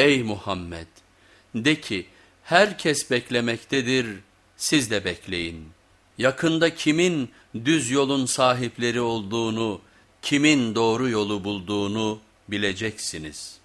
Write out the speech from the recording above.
Ey Muhammed! De ki herkes beklemektedir, siz de bekleyin. Yakında kimin düz yolun sahipleri olduğunu, kimin doğru yolu bulduğunu bileceksiniz.''